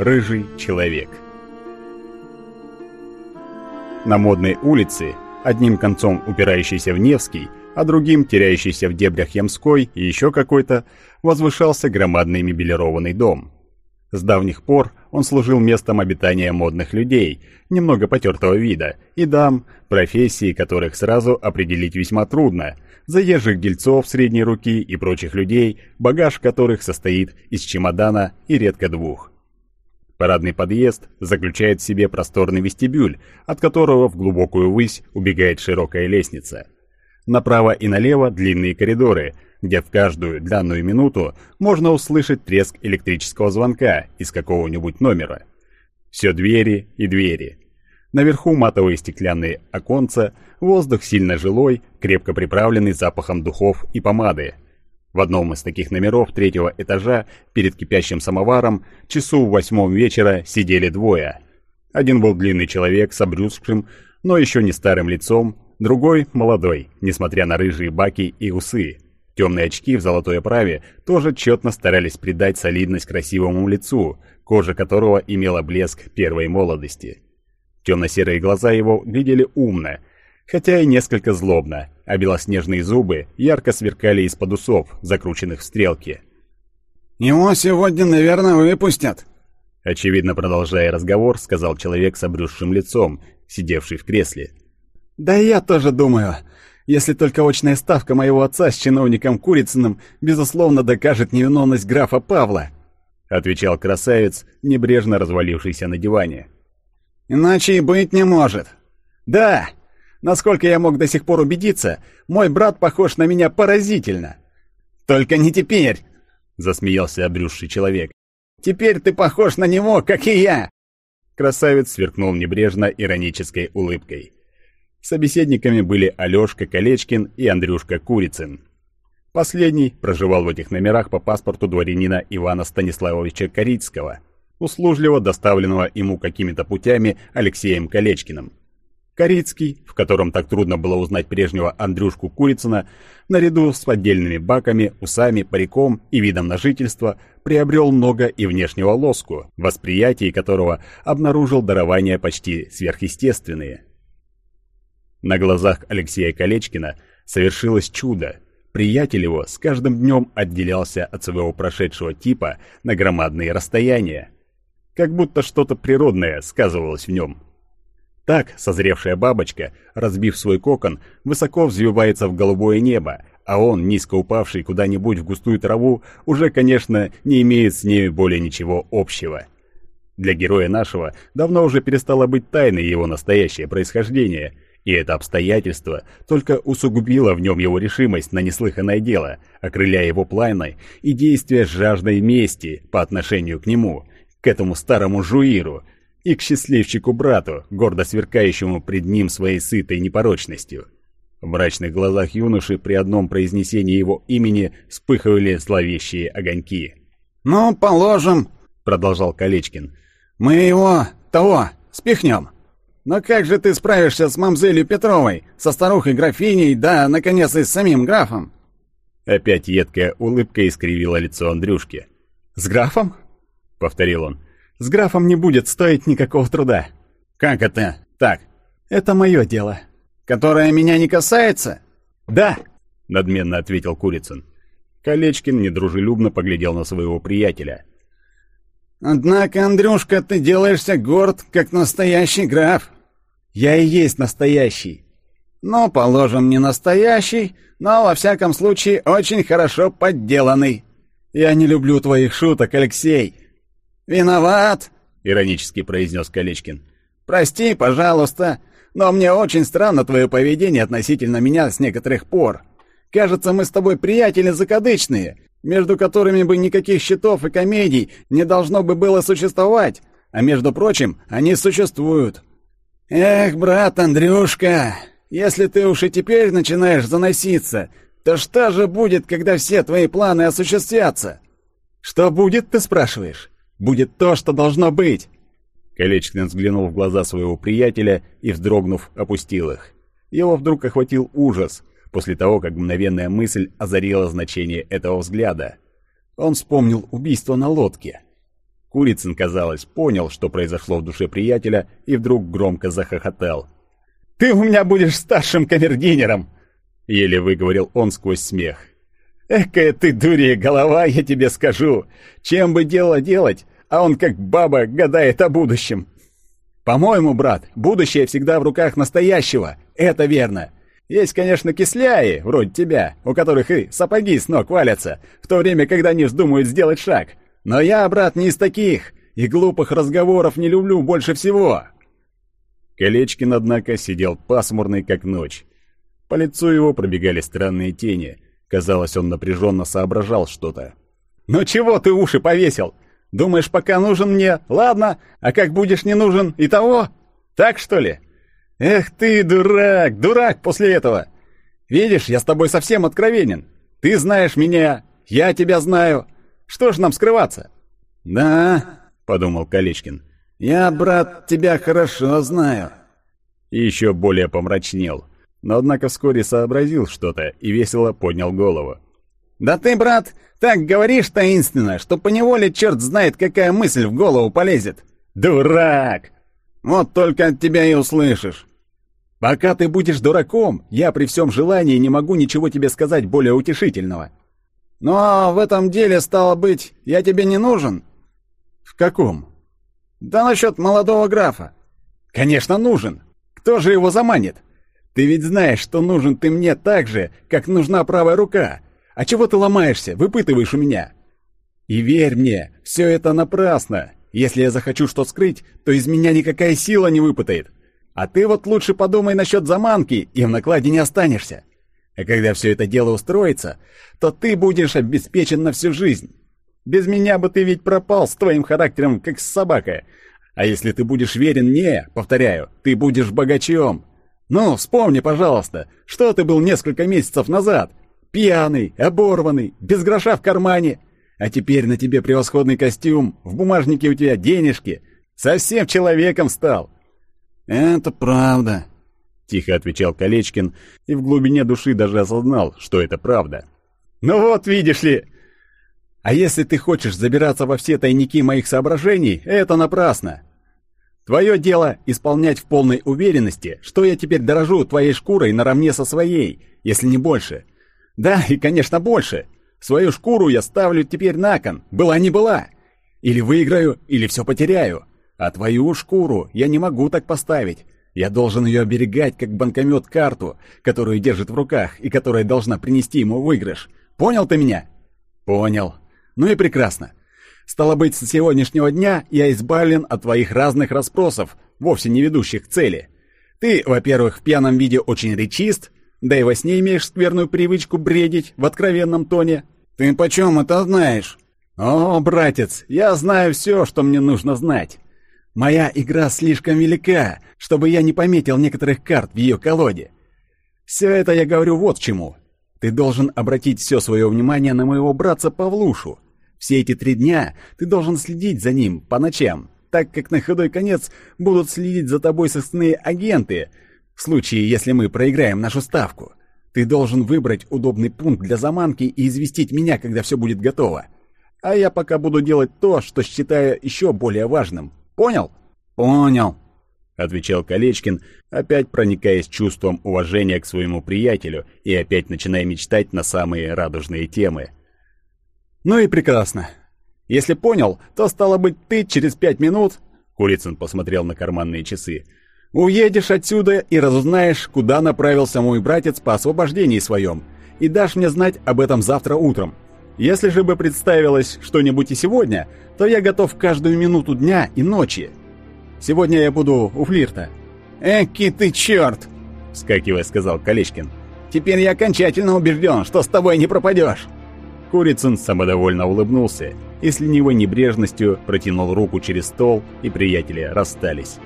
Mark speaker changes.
Speaker 1: Рыжий человек. На модной улице, одним концом упирающейся в Невский, а другим теряющийся в дебрях Ямской и еще какой-то, возвышался громадный мебелированный дом. С давних пор он служил местом обитания модных людей, немного потертого вида, и дам, профессии которых сразу определить весьма трудно, заезжих дельцов средней руки и прочих людей, багаж которых состоит из чемодана и редко двух. Парадный подъезд заключает в себе просторный вестибюль, от которого в глубокую высь убегает широкая лестница. Направо и налево длинные коридоры – где в каждую данную минуту можно услышать треск электрического звонка из какого-нибудь номера. Все двери и двери. Наверху матовые стеклянные оконца, воздух сильно жилой, крепко приправленный запахом духов и помады. В одном из таких номеров третьего этажа перед кипящим самоваром часу в восьмом вечера сидели двое. Один был длинный человек с обрюзгшим, но еще не старым лицом, другой – молодой, несмотря на рыжие баки и усы. Темные очки в золотой оправе тоже тщетно старались придать солидность красивому лицу, кожа которого имела блеск первой молодости. Темно-серые глаза его глядели умно, хотя и несколько злобно, а белоснежные зубы ярко сверкали из-под усов, закрученных в стрелки.
Speaker 2: «Его сегодня, наверное, выпустят»,
Speaker 1: Очевидно, продолжая разговор, сказал человек с обрюзшим лицом, сидевший в кресле.
Speaker 2: «Да я тоже думаю если только очная ставка моего отца с чиновником Курицыным безусловно докажет невиновность графа Павла», — отвечал красавец, небрежно развалившийся на диване. «Иначе и быть не может. Да, насколько я мог до сих пор убедиться, мой брат похож на меня поразительно. Только не теперь», — засмеялся обрюзший человек. «Теперь ты похож на него, как и я!»
Speaker 1: Красавец сверкнул небрежно иронической улыбкой. Собеседниками были Алёшка Колечкин и Андрюшка Курицын. Последний проживал в этих номерах по паспорту дворянина Ивана Станиславовича Корицкого, услужливо доставленного ему какими-то путями Алексеем Колечкиным. Корицкий, в котором так трудно было узнать прежнего Андрюшку Курицына, наряду с поддельными баками, усами, париком и видом на жительство, приобрел много и внешнего лоску, восприятие которого обнаружил дарования почти сверхъестественные – на глазах Алексея Колечкина совершилось чудо. Приятель его с каждым днем отделялся от своего прошедшего типа на громадные расстояния. Как будто что-то природное сказывалось в нем. Так созревшая бабочка, разбив свой кокон, высоко взвивается в голубое небо, а он, низко упавший куда-нибудь в густую траву, уже, конечно, не имеет с ней более ничего общего. Для героя нашего давно уже перестало быть тайной его настоящее происхождение – и это обстоятельство только усугубило в нем его решимость на неслыханное дело, окрыляя его планы и действия жаждой мести по отношению к нему, к этому старому жуиру и к счастливчику-брату, гордо сверкающему пред ним своей сытой непорочностью. В мрачных глазах юноши при одном произнесении его имени вспыхивали зловещие огоньки.
Speaker 2: «Ну, положим», — продолжал Колечкин, — «мы его, того, спихнем». Но как же ты справишься с мамзелью Петровой, со старухой-графиней, да, наконец, и с самим графом?»
Speaker 1: Опять едкая улыбка искривила лицо Андрюшки.
Speaker 2: «С графом?» — повторил он. «С графом не будет стоить никакого труда».
Speaker 1: «Как это? Так?»
Speaker 2: «Это мое дело».
Speaker 1: «Которое меня не касается?»
Speaker 2: «Да», —
Speaker 1: надменно ответил Курицын. Колечкин недружелюбно поглядел на своего приятеля.
Speaker 2: «Однако, Андрюшка, ты делаешься горд, как настоящий граф».
Speaker 1: «Я и есть настоящий».
Speaker 2: «Ну, положим, не настоящий, но, во всяком случае, очень хорошо подделанный».
Speaker 1: «Я не люблю твоих шуток, Алексей».
Speaker 2: «Виноват», —
Speaker 1: иронически произнес Колечкин.
Speaker 2: «Прости, пожалуйста, но мне очень странно твое поведение относительно меня с некоторых пор. Кажется, мы с тобой приятели закадычные, между которыми бы никаких счетов и комедий не должно бы было существовать, а между прочим, они существуют. Эх, брат Андрюшка, если ты уж и теперь начинаешь заноситься, то что же будет, когда все твои планы осуществятся?
Speaker 1: Что будет, ты спрашиваешь? Будет то, что должно быть. Колечкин взглянул в глаза своего приятеля и, вздрогнув, опустил их. Его вдруг охватил ужас, после того, как мгновенная мысль озарила значение этого взгляда. Он вспомнил убийство на лодке. Курицын, казалось, понял, что произошло в душе приятеля, и вдруг громко захохотал.
Speaker 2: «Ты у меня будешь старшим камердинером!»
Speaker 1: Еле выговорил он сквозь смех.
Speaker 2: «Экая ты дурья голова, я тебе скажу! Чем бы дело делать, а он как баба гадает о будущем!» «По-моему, брат, будущее всегда в руках настоящего, это верно!» Есть, конечно, кисляи, вроде тебя, у которых и сапоги с ног валятся, в то время, когда они вздумают сделать шаг. Но я, брат, не из таких, и глупых разговоров не люблю больше всего.
Speaker 1: Колечкин, однако, сидел пасмурный, как ночь. По лицу его пробегали странные тени. Казалось, он напряженно соображал что-то.
Speaker 2: «Ну чего ты уши повесил? Думаешь, пока нужен мне, ладно, а как будешь не нужен, и того? Так, что ли?» «Эх ты, дурак, дурак после этого! Видишь, я с тобой совсем откровенен. Ты знаешь меня, я тебя знаю. Что ж нам скрываться?»
Speaker 1: «Да», — подумал Колечкин, — «я, брат, тебя хорошо знаю». И еще более помрачнел, но однако вскоре сообразил что-то и весело поднял голову.
Speaker 2: «Да ты, брат, так говоришь таинственно, что поневоле черт знает, какая мысль в голову полезет. Дурак! Вот только от тебя и услышишь. Пока ты будешь дураком, я при всем желании не могу ничего тебе сказать более утешительного. Но в этом деле, стало быть, я тебе не нужен.
Speaker 1: В каком?
Speaker 2: Да насчет молодого графа. Конечно, нужен. Кто же его заманит? Ты ведь знаешь, что нужен ты мне так же, как нужна правая рука. А чего ты ломаешься, выпытываешь у меня? И верь мне, все это напрасно. Если я захочу что скрыть, то из меня никакая сила не выпытает. А ты вот лучше подумай насчет заманки, и в накладе не останешься. А когда все это дело устроится, то ты будешь обеспечен на всю жизнь. Без меня бы ты ведь пропал с твоим характером, как с собакой. А если ты будешь верен мне, повторяю, ты будешь богачом. Ну, вспомни, пожалуйста, что ты был несколько месяцев назад. Пьяный, оборванный, без гроша в кармане. А теперь на тебе превосходный костюм, в бумажнике у тебя денежки. Совсем человеком стал.
Speaker 1: «Это правда», — тихо отвечал Колечкин, и в глубине души даже осознал, что это правда.
Speaker 2: «Ну вот, видишь ли! А если ты хочешь забираться во все тайники моих соображений, это напрасно. Твое дело исполнять в полной уверенности, что я теперь дорожу твоей шкурой наравне со своей, если не больше. Да, и, конечно, больше. Свою шкуру я ставлю теперь на кон, была не была. Или выиграю, или все потеряю. А твою шкуру я не могу так поставить. Я должен ее оберегать, как банкомет карту, которую держит в руках и которая должна принести ему выигрыш. Понял ты меня? Понял. Ну и прекрасно. Стало быть, с сегодняшнего дня я избавлен от твоих разных расспросов, вовсе не ведущих к цели. Ты, во-первых, в пьяном виде очень речист, да и во сне имеешь скверную привычку бредить в откровенном тоне. Ты почем это знаешь? О, братец, я знаю все, что мне нужно знать. Моя игра слишком велика, чтобы я не пометил некоторых карт в ее колоде. Все это я говорю вот чему. Ты должен обратить все свое внимание на моего братца Павлушу. Все эти три дня ты должен следить за ним по ночам, так как на худой конец будут следить за тобой сосные агенты, в случае, если мы проиграем нашу ставку. Ты должен выбрать удобный пункт для заманки и известить меня, когда все будет готово. А я пока буду делать то, что считаю еще более важным. Понял?
Speaker 1: Понял, отвечал Колечкин, опять проникаясь чувством уважения к своему приятелю и опять начиная мечтать на самые радужные темы.
Speaker 2: Ну и прекрасно. Если понял, то стало быть ты через пять минут, Курицын посмотрел на карманные часы, уедешь отсюда и разузнаешь, куда направился мой братец по освобождении своем, и дашь мне знать об этом завтра утром. Если же бы представилось что-нибудь и сегодня, то я готов каждую минуту дня и ночи. Сегодня я буду у флирта». «Эки ты черт!» — вскакивая, сказал Колечкин. «Теперь я окончательно убежден, что с тобой не пропадешь!»
Speaker 1: Курицын самодовольно улыбнулся и с ленивой небрежностью протянул руку через стол, и приятели расстались.